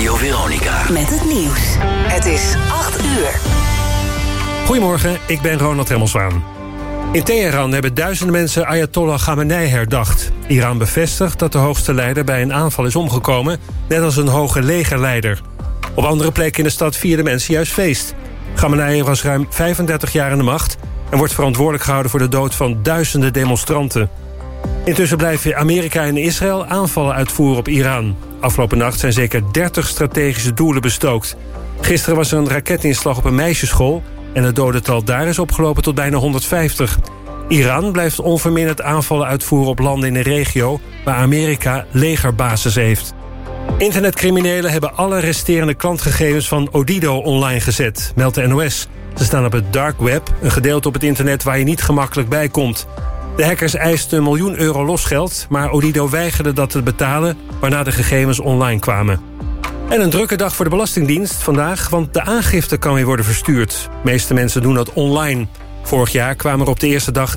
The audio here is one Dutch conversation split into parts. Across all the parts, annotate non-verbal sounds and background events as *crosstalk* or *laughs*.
Radio Veronica. Met het nieuws. Het is 8 uur. Goedemorgen, ik ben Ronald Remmelswaan. In Teheran hebben duizenden mensen Ayatollah Khamenei herdacht. Iran bevestigt dat de hoogste leider bij een aanval is omgekomen... net als een hoge legerleider. Op andere plekken in de stad vierden mensen juist feest. Khamenei was ruim 35 jaar aan de macht... en wordt verantwoordelijk gehouden voor de dood van duizenden demonstranten. Intussen blijven Amerika en Israël aanvallen uitvoeren op Iran. Afgelopen nacht zijn zeker 30 strategische doelen bestookt. Gisteren was er een raketinslag op een meisjesschool... en het dodental daar is opgelopen tot bijna 150. Iran blijft onverminderd aanvallen uitvoeren op landen in de regio... waar Amerika legerbases heeft. Internetcriminelen hebben alle resterende klantgegevens van Odido online gezet, meldt de NOS. Ze staan op het dark web, een gedeelte op het internet waar je niet gemakkelijk bij komt. De hackers eisten een miljoen euro losgeld, maar Odido weigerde dat te betalen, waarna de gegevens online kwamen. En een drukke dag voor de Belastingdienst vandaag, want de aangifte kan weer worden verstuurd. De meeste mensen doen dat online. Vorig jaar kwamen er op de eerste dag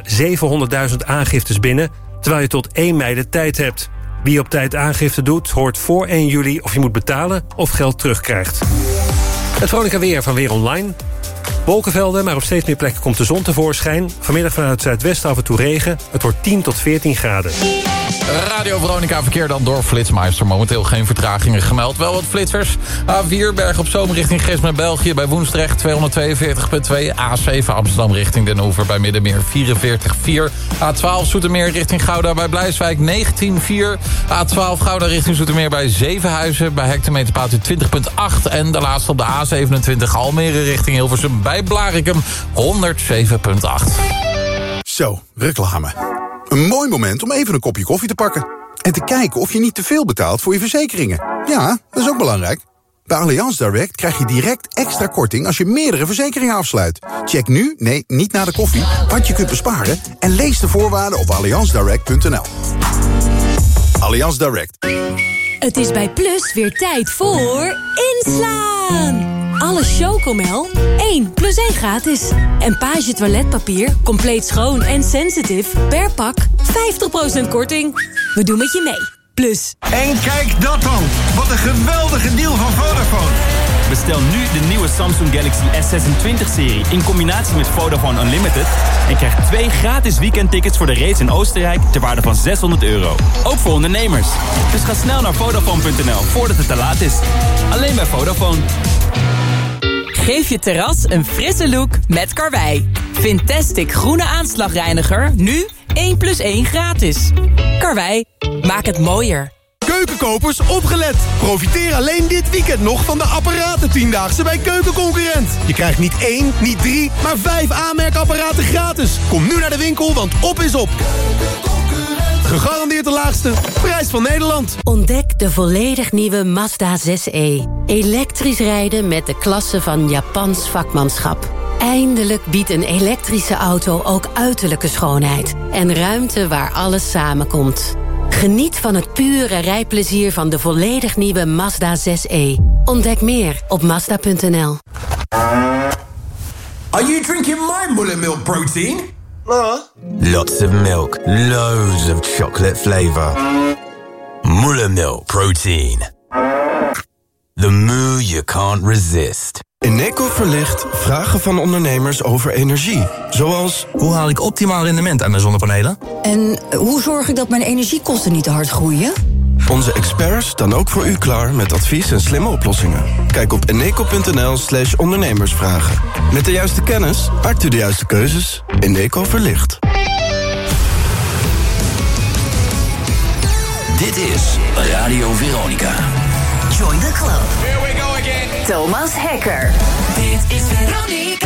700.000 aangiftes binnen, terwijl je tot 1 mei de tijd hebt. Wie op tijd aangifte doet, hoort voor 1 juli of je moet betalen of geld terugkrijgt. Het vrolijke weer van Weer Online. Wolkenvelden, maar op steeds meer plekken komt de zon tevoorschijn. Vanmiddag vanuit het zuidwesten af en toe regen. Het wordt 10 tot 14 graden. Radio Veronica verkeer dan door Flitsmeister. Momenteel geen vertragingen gemeld. Wel wat flitsers. A4 Berg op Zoom richting Gesme België bij Woensdrecht 242.2. A7 Amsterdam richting Den Oever bij Middenmeer 44.4. A12 Zoetermeer richting Gouda bij Blijswijk 19.4. A12 Gouda richting Zoetermeer bij Zevenhuizen bij hectometerpaal 20.8. En de laatste op de A27 Almere richting Hilversum bij Blarikum 107.8. Zo, reclame. Een mooi moment om even een kopje koffie te pakken. En te kijken of je niet te veel betaalt voor je verzekeringen. Ja, dat is ook belangrijk. Bij Allianz Direct krijg je direct extra korting als je meerdere verzekeringen afsluit. Check nu, nee, niet na de koffie, wat je kunt besparen... en lees de voorwaarden op allianzdirect.nl. Allianz Direct. Het is bij Plus weer tijd voor inslaan. Alle Chocomel 1 plus 1 gratis. En Page toiletpapier, compleet schoon en sensitive per pak 50% korting. We doen met je mee. Plus. En kijk dat dan. Wat een geweldige deal van Vodafone. Bestel nu de nieuwe Samsung Galaxy S26-serie in combinatie met Vodafone Unlimited... en krijg twee gratis weekendtickets voor de race in Oostenrijk ter waarde van 600 euro. Ook voor ondernemers. Dus ga snel naar Vodafone.nl voordat het te laat is. Alleen bij Vodafone. Geef je terras een frisse look met Karwei. Fantastic groene aanslagreiniger, nu 1 plus 1 gratis. Karwei, maak het mooier. Keukenkopers, opgelet! Profiteer alleen dit weekend nog van de apparaten Tiendaagse bij Keukenconcurrent. Je krijgt niet één, niet drie, maar vijf aanmerkapparaten gratis. Kom nu naar de winkel, want op is op. Gegarandeerd de laagste prijs van Nederland. Ontdek de volledig nieuwe Mazda 6e. Elektrisch rijden met de klasse van Japans vakmanschap. Eindelijk biedt een elektrische auto ook uiterlijke schoonheid. En ruimte waar alles samenkomt. Geniet van het pure rijplezier van de volledig nieuwe Mazda 6e. Ontdek meer op Mazda.nl. Are you drinking my mullet milk protein? Lots of milk, loads of chocolate flavor. Muller milk protein. The moo you can't resist. Eneco verlicht vragen van ondernemers over energie. Zoals, hoe haal ik optimaal rendement aan mijn zonnepanelen? En hoe zorg ik dat mijn energiekosten niet te hard groeien? Onze experts staan ook voor u klaar met advies en slimme oplossingen. Kijk op eneco.nl slash ondernemersvragen. Met de juiste kennis maakt u de juiste keuzes. Eneco verlicht. Dit is Radio Veronica. Join the club. Here we go again. Thomas Hekker. Dit is Veronica.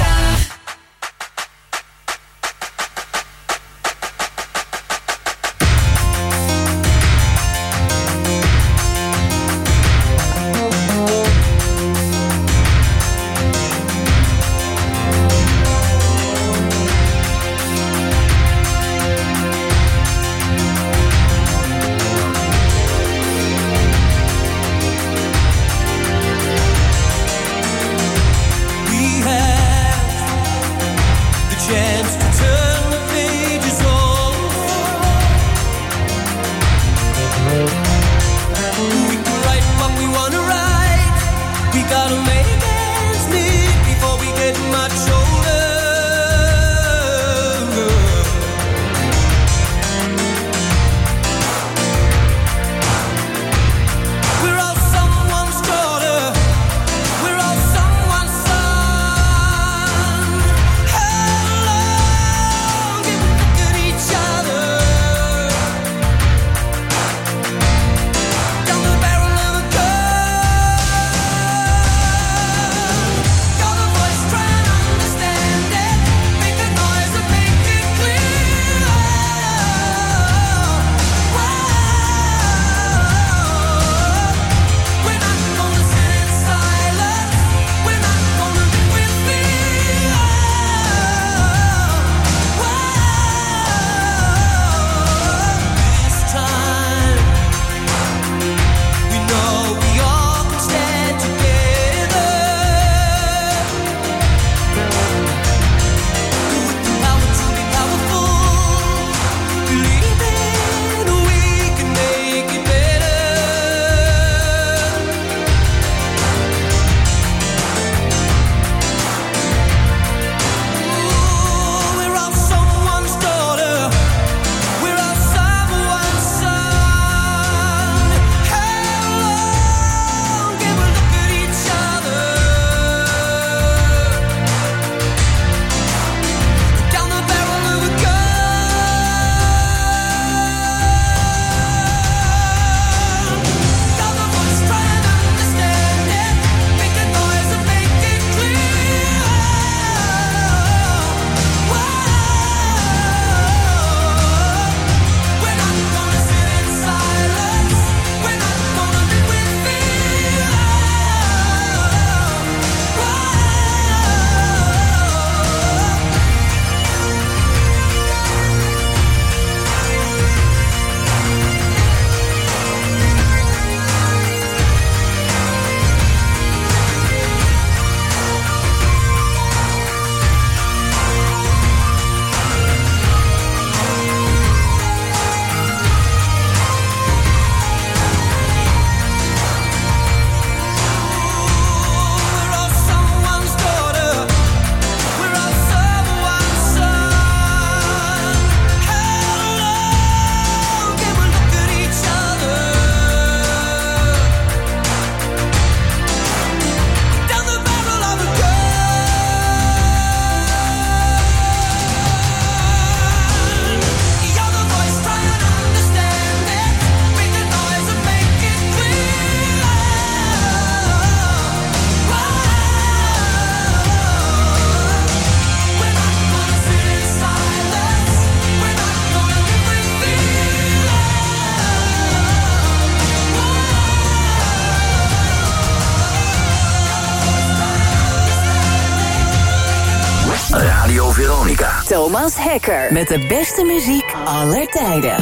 Met de beste muziek aller tijden.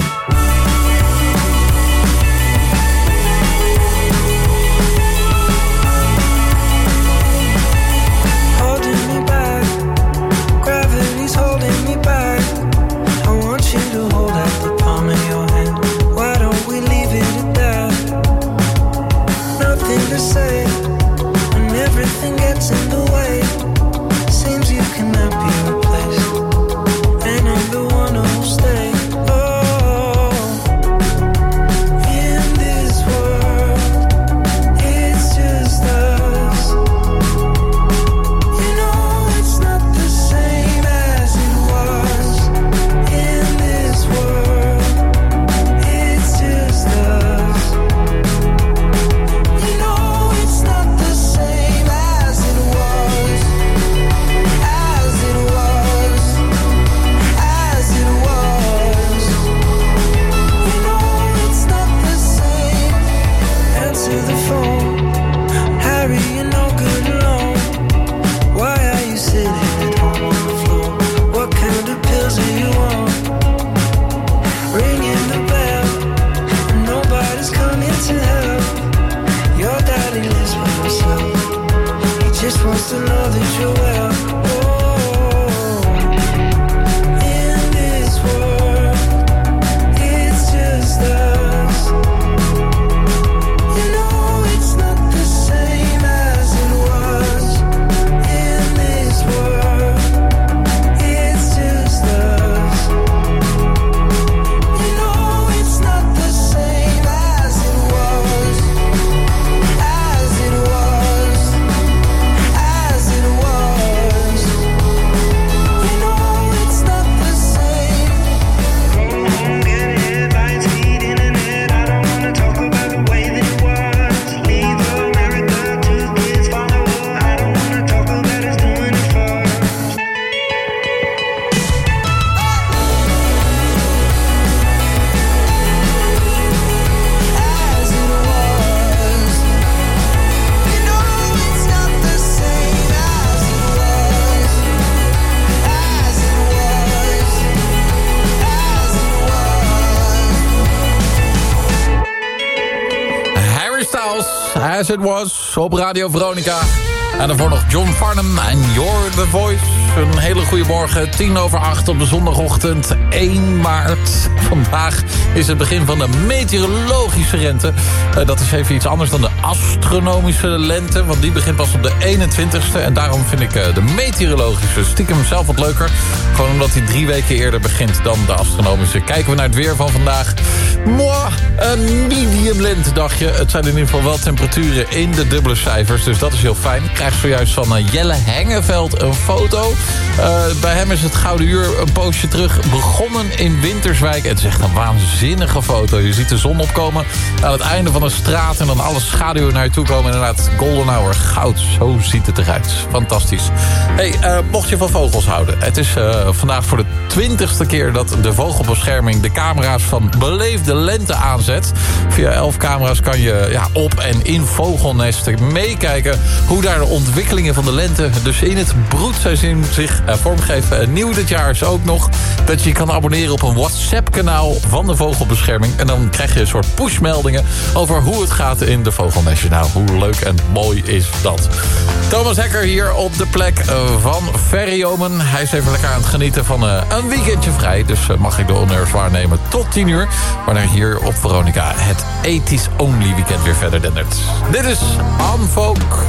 Was op Radio Veronica. En daarvoor nog John Farnham en You're The Voice. Een hele goede morgen, tien over acht op de zondagochtend 1 maart. Vandaag is het begin van de meteorologische rente. Uh, dat is even iets anders dan de astronomische lente. Want die begint pas op de 21ste. En daarom vind ik uh, de meteorologische stiekem zelf wat leuker. Gewoon omdat die drie weken eerder begint dan de astronomische. Kijken we naar het weer van vandaag. Mwah, een medium lentedagje. Het zijn in ieder geval wel temperaturen in de dubbele cijfers. Dus dat is heel fijn. Ik krijg zojuist van uh, Jelle Hengeveld een foto. Uh, bij hem is het Gouden Uur een poosje terug begonnen in Winterswijk. Het is echt een waanzinnige foto. Je ziet de zon opkomen aan het einde van een straat... en dan alle schaduwen naar je toe komen. Inderdaad, golden hour, goud. Zo ziet het eruit. Fantastisch. Hey, uh, mocht je van vogels houden. Het is vandaag voor de twintigste keer dat de vogelbescherming... de camera's van Beleefde Lente aanzet. Via elf camera's kan je ja, op en in vogelnesten meekijken... hoe daar de ontwikkelingen van de lente... dus in het broedseizoen zich uh, vormgeven. En nieuw dit jaar is ook nog dat je kan abonneren op een WhatsApp-kanaal van de Vogelbescherming. En dan krijg je een soort pushmeldingen over hoe het gaat in de Vogelnestje. Nou, hoe leuk en mooi is dat. Thomas Hekker hier op de plek uh, van Ferryomen. Hij is even lekker aan het genieten van een weekendje vrij. Dus mag ik de honneurs waarnemen tot 10 uur. Waarna hier op Veronica het ethisch only weekend weer verder dendert. Dit is Anfolk.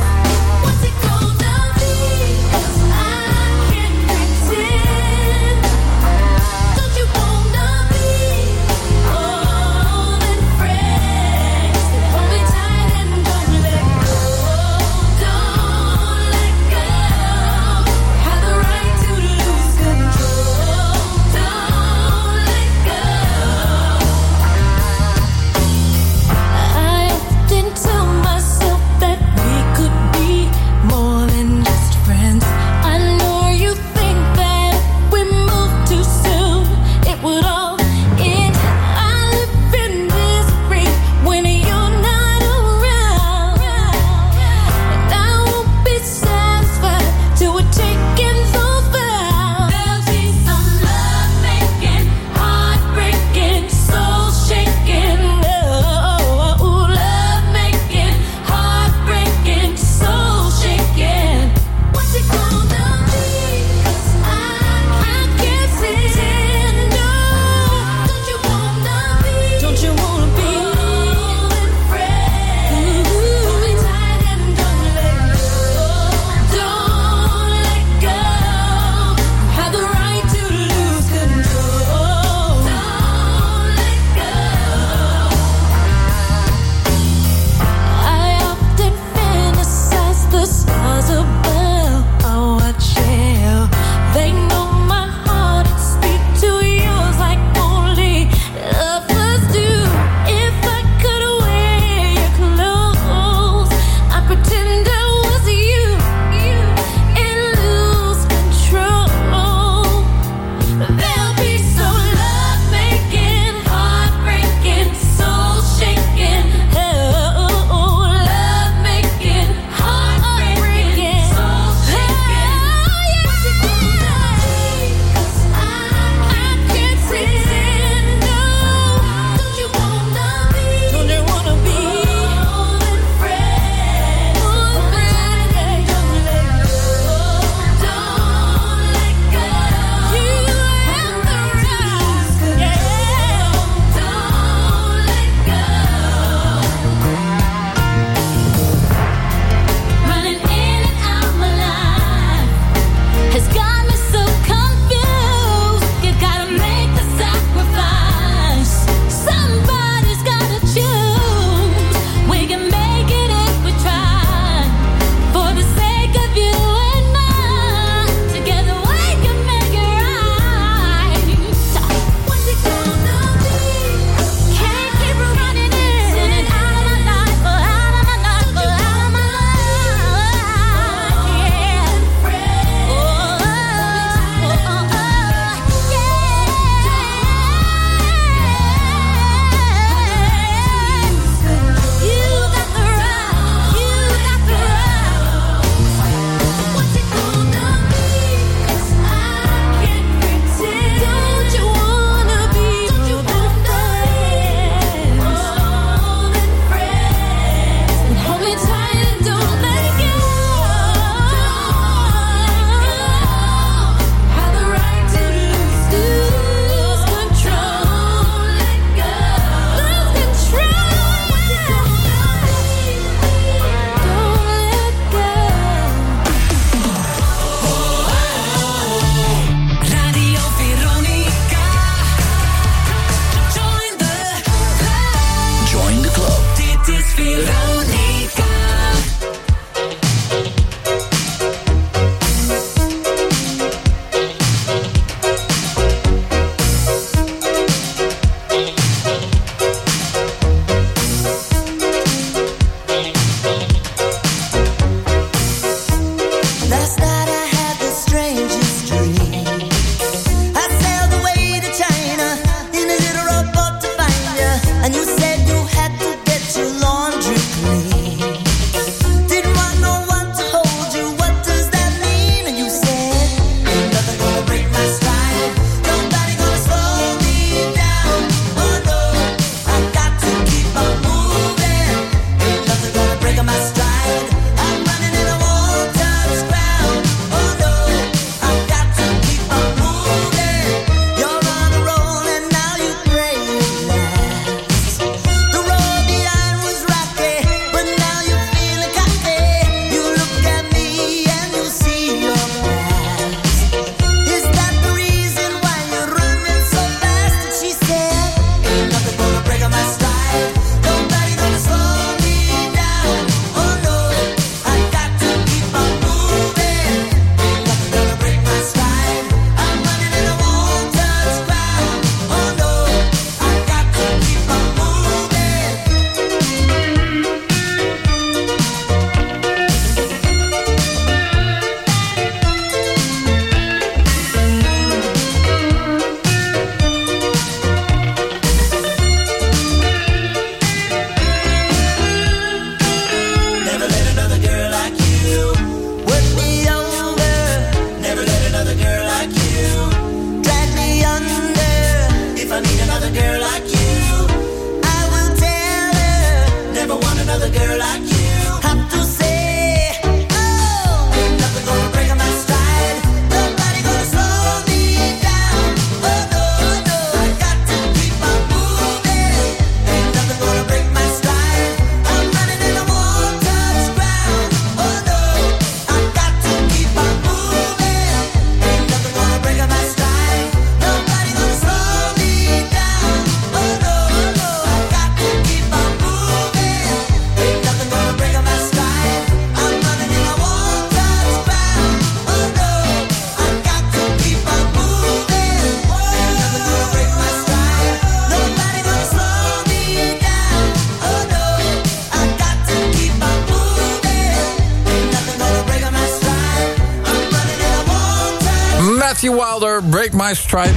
Break My Stride.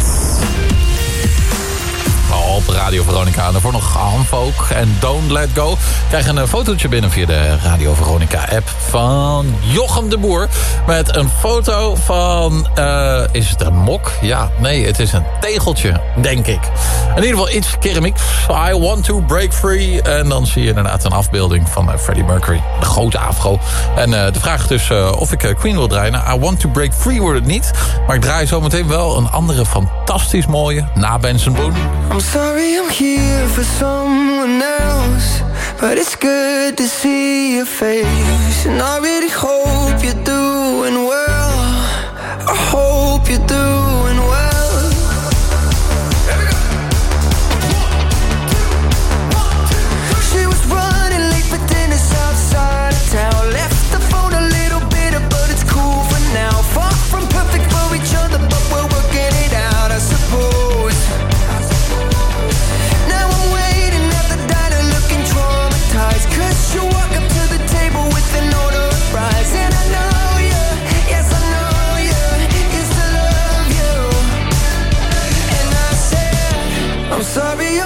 Op Radio Veronica. En daarvoor nog Hanfolk en Don't Let Go. Krijg een eh, fotootje binnen via de Radio Veronica app van Jochem de Boer. Met een foto van... eh, is het een mok? Ja, nee, het is een tegeltje, denk ik. In ieder geval iets keramieks. I want to break free. En dan zie je inderdaad een afbeelding van eh, Freddie Mercury. De grote afro. En eh, de vraag dus eh, of ik Queen wil draaien. Nou, I want to break free wordt het niet. Maar ik draai zometeen wel een andere fantastisch mooie. Na Benson Boone. I'm sorry I'm here for someone else, but it's good to see your face. And I really hope you're doing well. I hope you're doing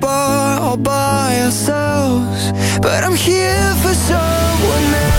bar all by ourselves But I'm here for someone else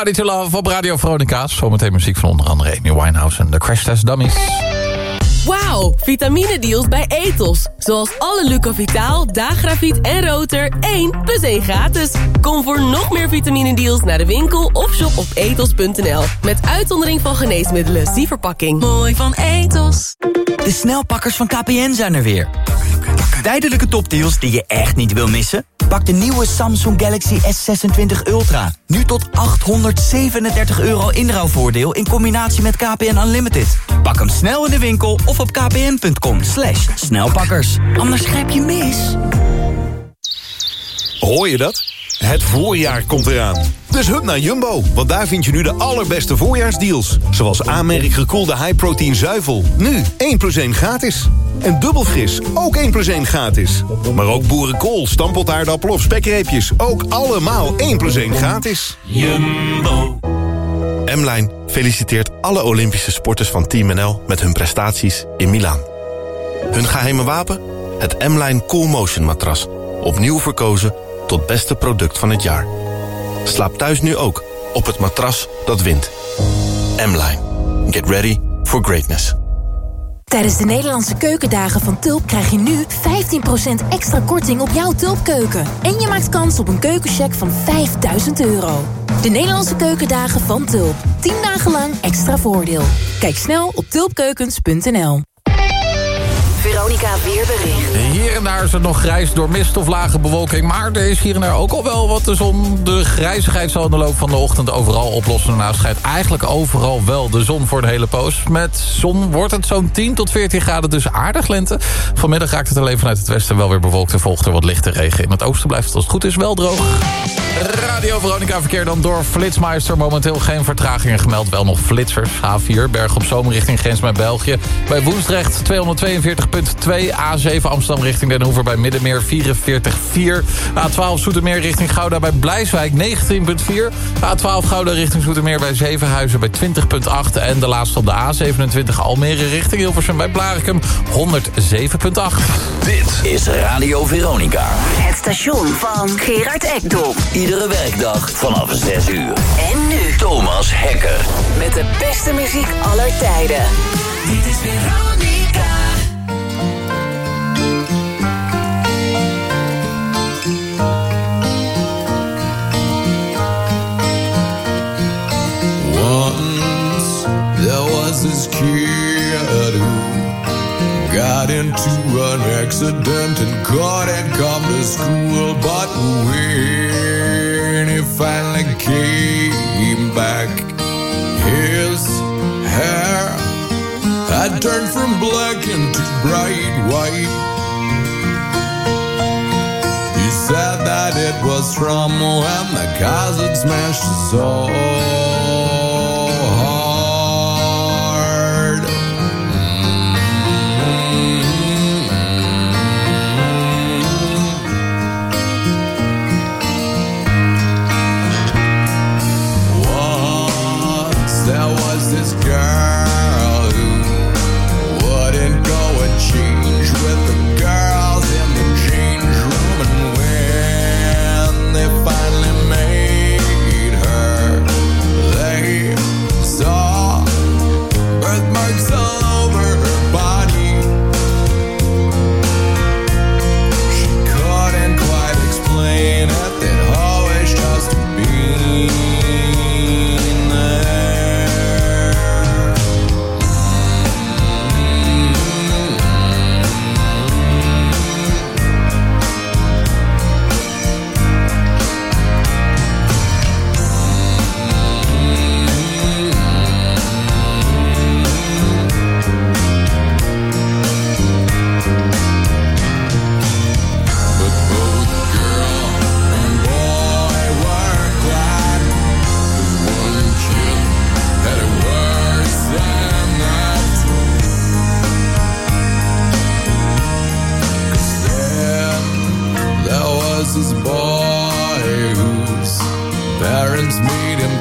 Somebody to Love op Radio Veronica. Zometeen muziek van onder andere Amy Winehouse en de Crash Test Dummies. Wauw, vitamine-deals bij Ethos. Zoals alle Lucovitaal, Dagrafiet en Roter 1 plus 1 gratis. Kom voor nog meer vitamine-deals naar de winkel of shop op ethos.nl. Met uitzondering van geneesmiddelen, zie verpakking. Mooi van Ethos. De snelpakkers van KPN zijn er weer. Tijdelijke topdeals die je echt niet wil missen? Pak de nieuwe Samsung Galaxy S26 Ultra. Nu tot 837 euro inruilvoordeel in combinatie met KPN Unlimited. Pak hem snel in de winkel of op kpn.com slash snelpakkers. Anders grijp je mis. Hoor je dat? Het voorjaar komt eraan. Dus hup naar Jumbo, want daar vind je nu de allerbeste voorjaarsdeals. Zoals aanmerk gekoelde high-protein zuivel. Nu 1 plus 1 gratis. En dubbel fris, ook 1 plus 1 gratis. Maar ook boerenkool, stampotaardappel of spekreepjes. Ook allemaal 1 plus 1 gratis. Jumbo. M-Line feliciteert alle Olympische sporters van Team NL... met hun prestaties in Milaan. Hun geheime wapen? Het M-Line Cool Motion matras. Opnieuw verkozen tot beste product van het jaar. Slaap thuis nu ook op het matras dat wint. M-Line. Get ready for greatness. Tijdens de Nederlandse keukendagen van Tulp krijg je nu 15% extra korting op jouw Tulpkeuken. En je maakt kans op een keukencheck van 5000 euro. De Nederlandse keukendagen van Tulp. 10 dagen lang extra voordeel. Kijk snel op tulpkeukens.nl. Veronica Weerbericht. Hier en daar is het nog grijs door mist of lage bewolking. Maar er is hier en daar ook al wel wat de zon. De grijzigheid zal in de loop van de ochtend overal oplossen. Daarnaast schijnt eigenlijk overal wel de zon voor de hele poos. Met zon wordt het zo'n 10 tot 14 graden, dus aardig lente. Vanmiddag raakt het alleen vanuit het westen wel weer bewolkt... en volgt er wat lichte regen. In het oosten blijft het als het goed is wel droog. Radio Veronica verkeer dan door Flitsmeister. Momenteel geen vertragingen gemeld. Wel nog flitsers. H4, Berg op Zoom richting grens met België. Bij Woensdrecht 242.2. A7 Amsterdam richting Den Hoever bij Middenmeer 44.4. A12 Zoetermeer richting Gouda bij Blijswijk 19.4. A12 Gouda richting Zoetermeer bij Zevenhuizen bij 20.8. En de laatste op de A27 Almere richting Hilversum bij Blarikum 107.8. Dit is Radio Veronica. Het station van Gerard Ekdom. Iedere werkdag vanaf 6 uur. En nu Thomas Hekker. met de beste muziek aller tijden. Dit is Veronica. From black into bright white. He said that it was from when the cars smashed his soul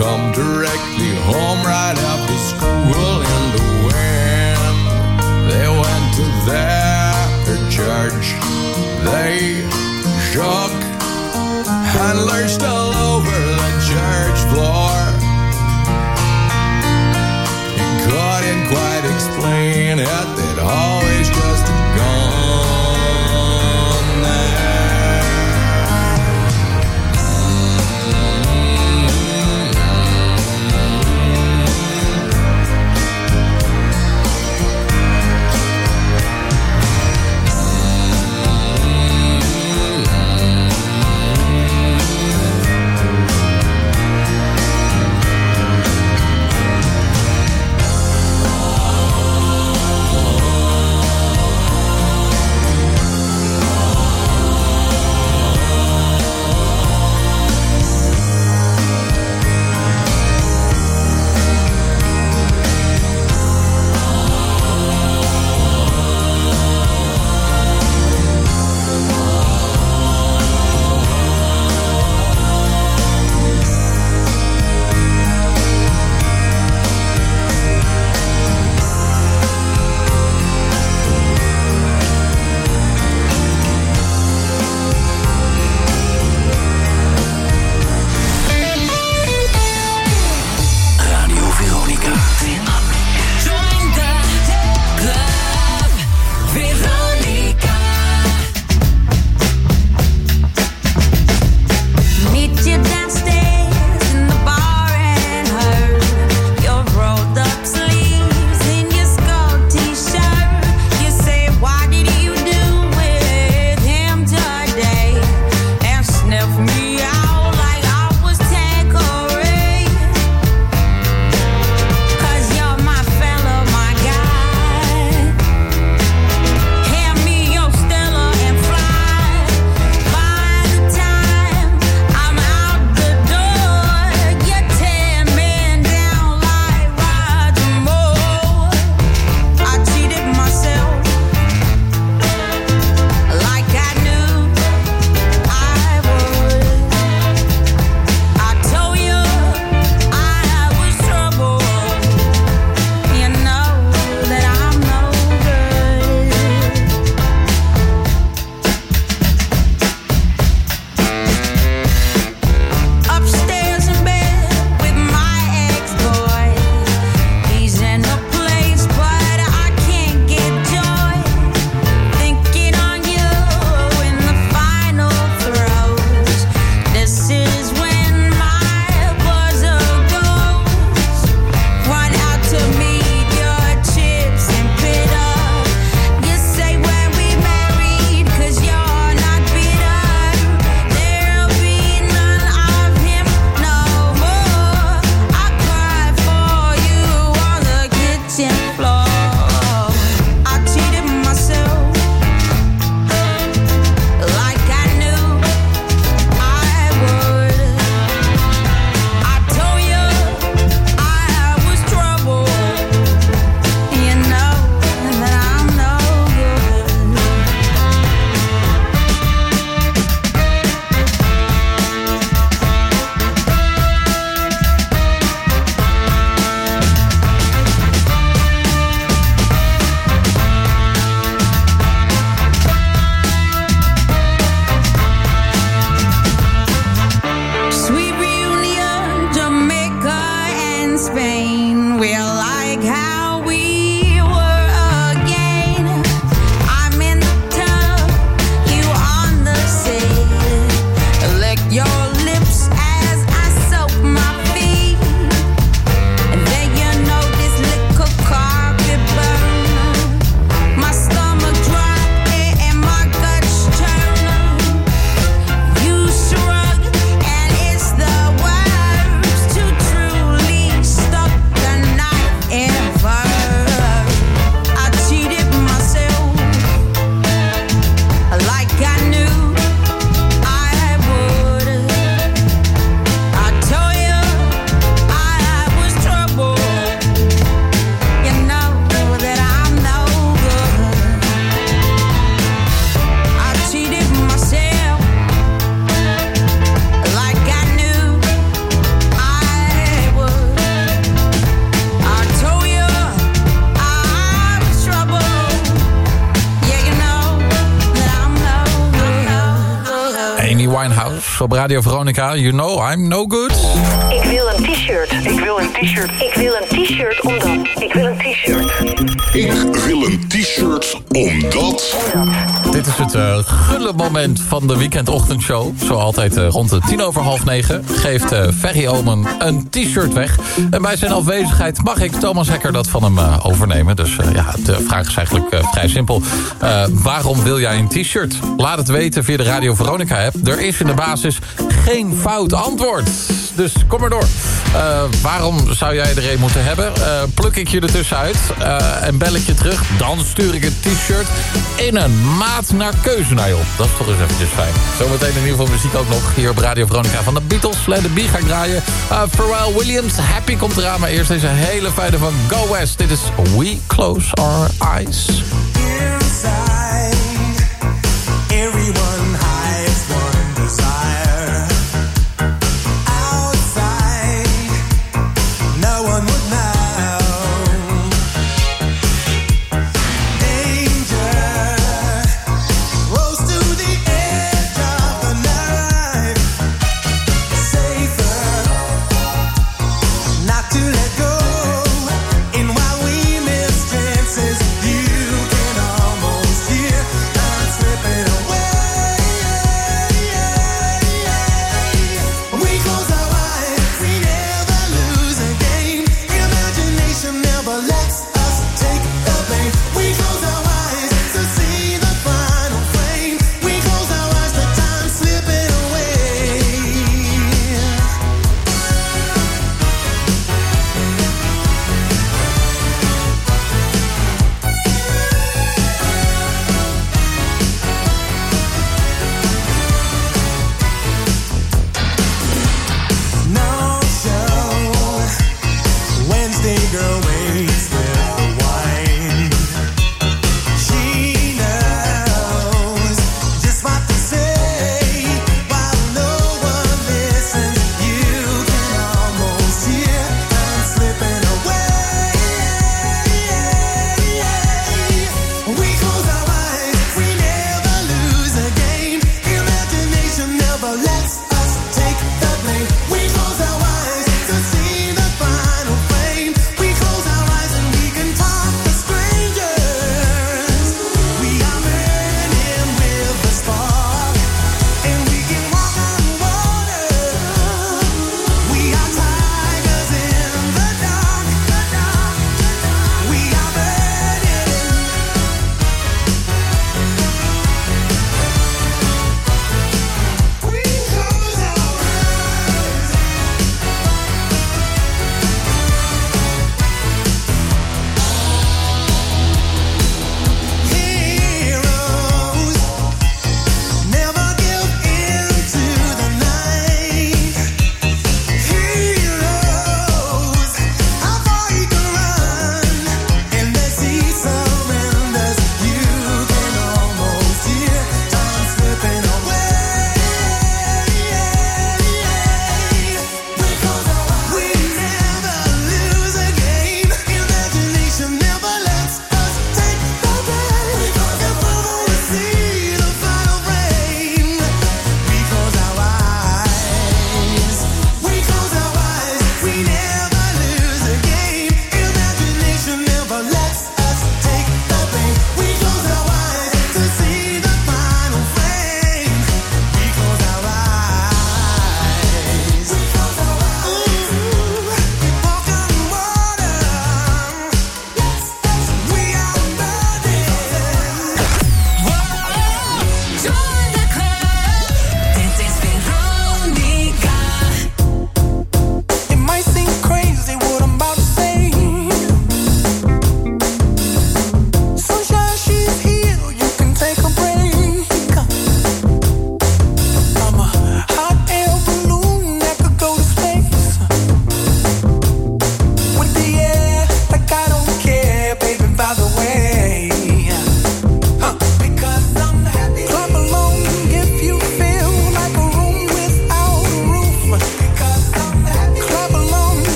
come directly home op Radio Veronica. You know I'm no good. Ik wil een t-shirt. Ik wil een t-shirt. Dit is het eh, gulle moment van de weekendochtendshow. Zo altijd eh, rond de tien over half negen geeft eh, Ferry Omen een t-shirt weg. En bij zijn afwezigheid mag ik Thomas Hekker dat van hem overnemen. Dus ja, de vraag is eigenlijk vrij simpel. Waarom wil jij een t-shirt? Laat het weten via de Radio Veronica app. Er is in de basis geen fout antwoord. Dus kom maar door. Waarom zou jij er een moeten hebben? Pluk ik je ertussen uit eh, en bel ik je terug. Dan stuur ik het t-shirt in een maat naar keuze op. Dat is toch eens eventjes fijn. Zometeen in ieder geval muziek ook nog hier op Radio Veronica van de Beatles. Let Bee ga ik draaien. Uh, Williams, Happy komt eraan. Maar eerst deze hele fijne van Go West. Dit is We Close Our Eyes.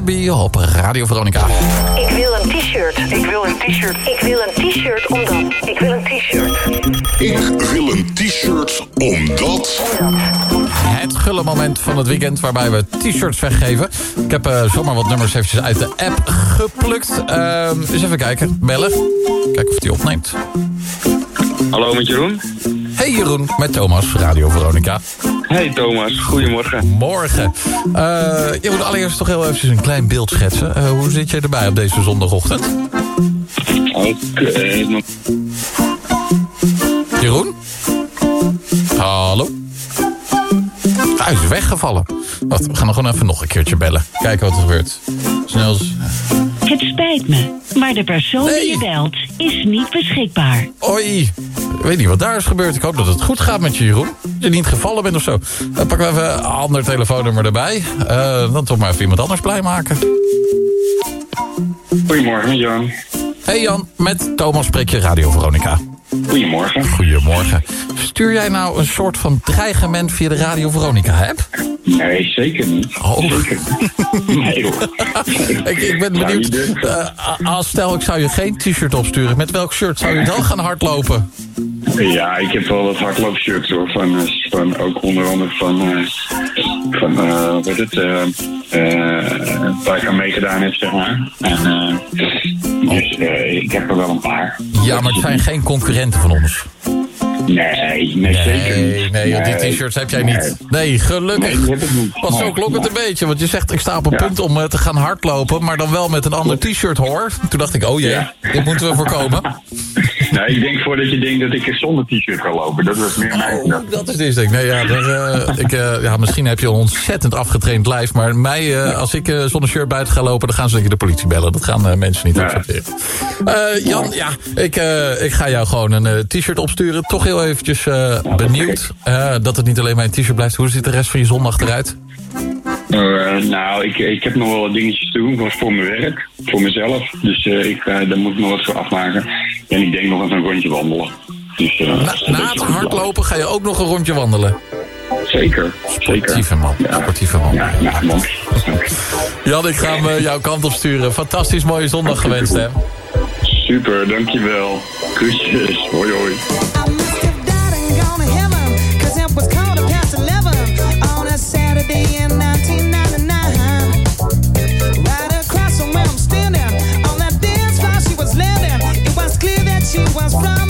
Op Radio Veronica. Ik wil een t-shirt. Ik wil een t-shirt. Ik wil een t-shirt omdat. Ik wil een t-shirt. Ik wil een t-shirt omdat... Het gulle moment van het weekend waarbij we t-shirts weggeven. Ik heb eh, zomaar wat nummers eventjes uit de app geplukt. Ehm eens even kijken, bellen. Kijken of die opneemt. Hallo met Jeroen. Hey Jeroen, met Thomas, Radio Veronica. Hey Thomas, goedemorgen. Morgen. Eh, je moet allereerst toch heel even een klein beeld schetsen. Eh, hoe zit je erbij op deze zondagochtend? Oké, nog- Jeroen? Hallo? Hij is weggevallen. Wacht, we gaan nog gewoon even nog een keertje bellen. Kijken wat er gebeurt. Snel. Het spijt me, maar de persoon die je belt is niet beschikbaar. Oei. Ik weet niet wat daar is gebeurd. Ik hoop dat het goed gaat met je, Jeroen. Dat je niet gevallen bent of zo. Dan pakken we even een ander telefoonnummer erbij. Eh, dan toch maar even iemand anders blij maken. Goedemorgen, Jan. Hey Jan, met Thomas spreek je Radio Veronica. Goedemorgen. Goedemorgen. Stuur jij nou een soort van dreigement via de Radio Veronica-app? Nee, zeker niet. Oh. Zeker niet. Nee, hoor. *laughs* ik, ik ben benieuwd. eh, als stel, ik zou je geen t-shirt opsturen. Met welk shirt zou je dan gaan hardlopen? Ja, ik heb wel wat hardloopshirts hoor. Van, eh, van ook onder andere van, eh, van eh, wat het, eh, waar ik aan meegedaan heb, zeg maar. En, ik heb er wel een paar. Ja, maar het zijn geen concurrenten van ons. Nee, nee, zeker niet. Nee, want die Nee. t-shirts heb jij Nee. niet. Nee, gelukkig. Nee, die heb ik niet. Want zo Nee, klonk het een beetje. Want je zegt, ik sta op een punt om eh, te gaan hardlopen... maar dan wel met een ander t-shirt hoor. Toen dacht ik, oh jee, Ja. dit moeten we voorkomen. *laughs* Nou, ik denk voordat je denkt dat ik er zonder t-shirt kan lopen. Dat was meer mijn gedachte. Dat is dit ding. Nee, ja, eh, ik, eh, ja, misschien heb je een ontzettend afgetraind lijf... maar mij, eh, als ik zonder shirt buiten ga lopen... dan gaan ze zeker de politie bellen. Dat gaan mensen niet accepteren. Jan, ja, ik, ik ga jou gewoon een t-shirt opsturen. Toch heel eventjes benieuwd dat het niet alleen mijn t-shirt blijft. Hoe ziet de rest van je zondag eruit? Eh, nou, ik, ik heb nog wel wat dingetjes te doen voor- voor mijn werk, voor mezelf. Dus eh, ik, eh, daar moet ik nog wat voor afmaken. En ik denk nog even een rondje wandelen. Dus, Na het hardlopen ga je ook nog een rondje wandelen. Zeker, zeker. Sportieve man. Sportieve man. Ja, ja man. *laughs* Jan, ik ga hem jouw kant op sturen. Fantastisch mooie zondag gewenst, hè? Super, dankjewel. Kusjes, hoi hoi. That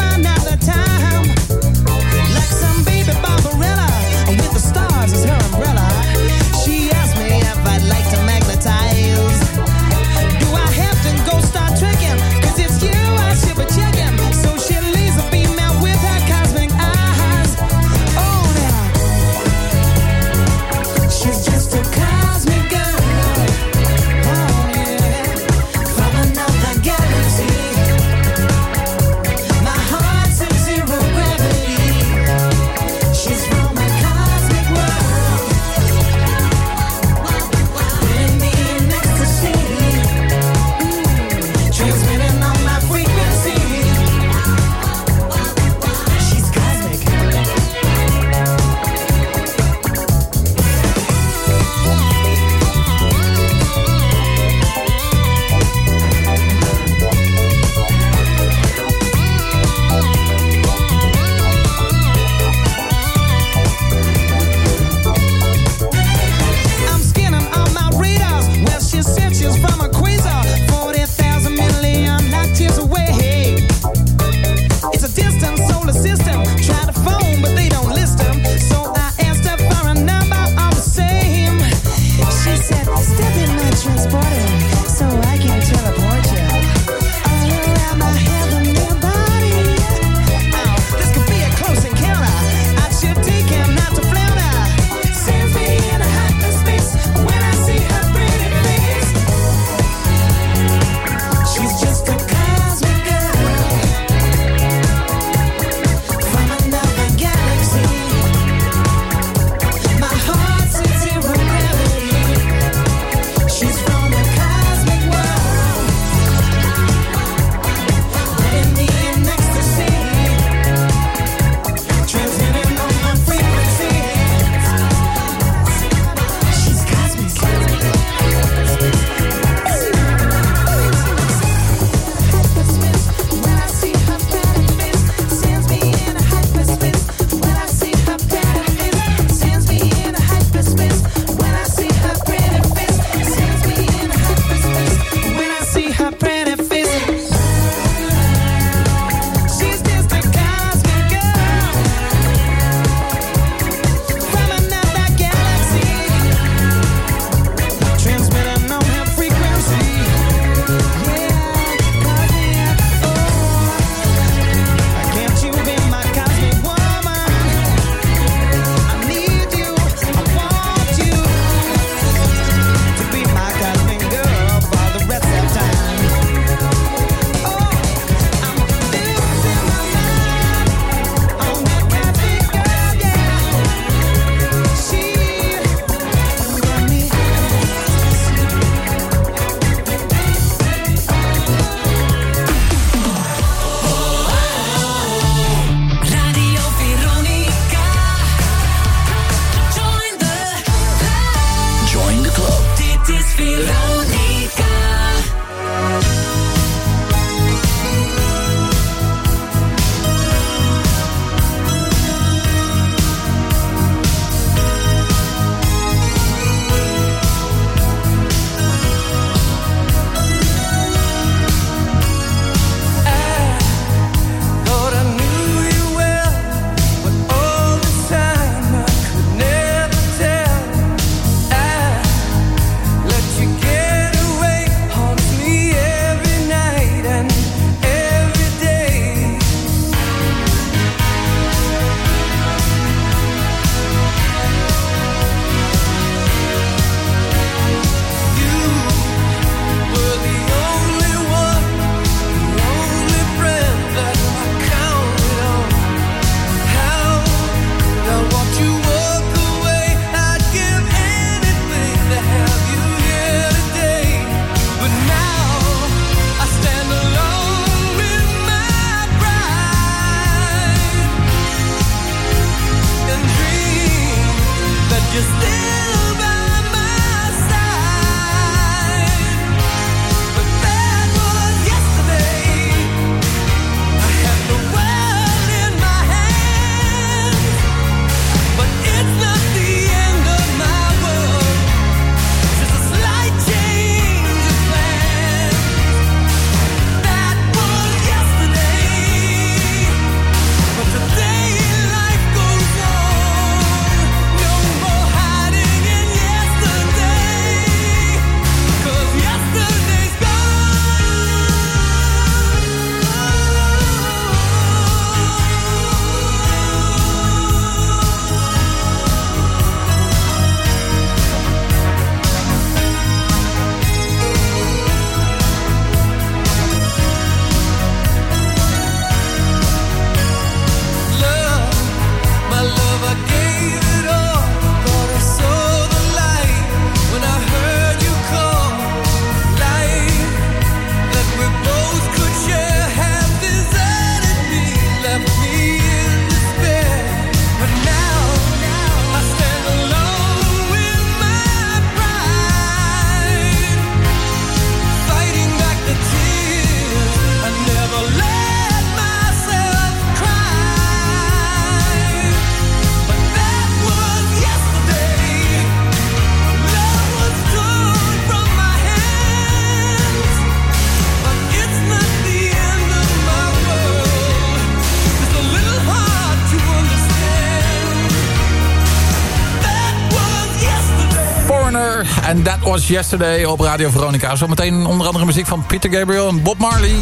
En that was yesterday op Radio Veronica. Zometeen onder andere muziek van Peter Gabriel en Bob Marley.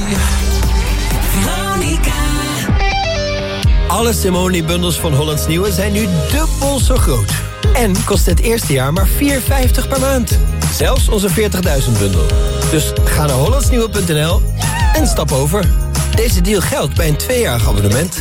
Veronica. Alle Simone-bundels van Hollands Nieuwe zijn nu dubbel zo groot. En kost het eerste jaar maar 4,50 per maand. Zelfs onze 40.000 bundel. Dus ga naar hollandsnieuwe.nl en stap over. Deze deal geldt bij een tweejarig abonnement.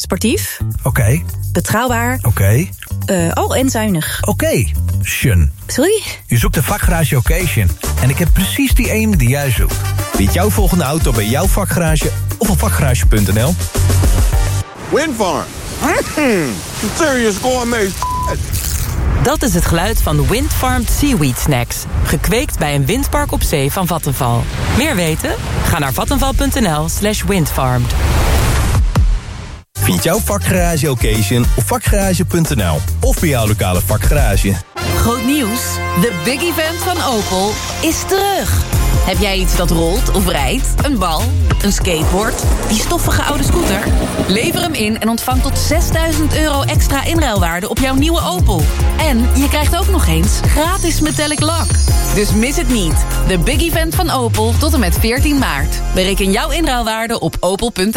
Sportief. Oké. Betrouwbaar. Oké. Eh, oh, en zuinig. Oké. Shun. Sorry? Je zoekt de vakgarage Occasion. En ik heb precies die ene die jij zoekt. Bied jouw volgende auto bij jouw vakgarage of op vakgarage.nl. Windfarm. Mm, serious gourmet. Dat is het geluid van Windfarmed Seaweed Snacks. Gekweekt bij een windpark op zee van Vattenval. Meer weten? Ga naar vattenval.nl slash windfarmed. Vind jouw vakgarage Occasion op vakgarage.nl. Of bij jouw lokale vakgarage. Groot nieuws. De big event van Opel is terug. Heb jij iets dat rolt of rijdt? Een bal? Een skateboard? Die stoffige oude scooter? Lever hem in en ontvang tot 6000 euro extra inruilwaarde op jouw nieuwe Opel. En je krijgt ook nog eens gratis metallic lak. Dus mis het niet. De big event van Opel tot en met 14 maart. Bereken jouw inruilwaarde op opel.nl.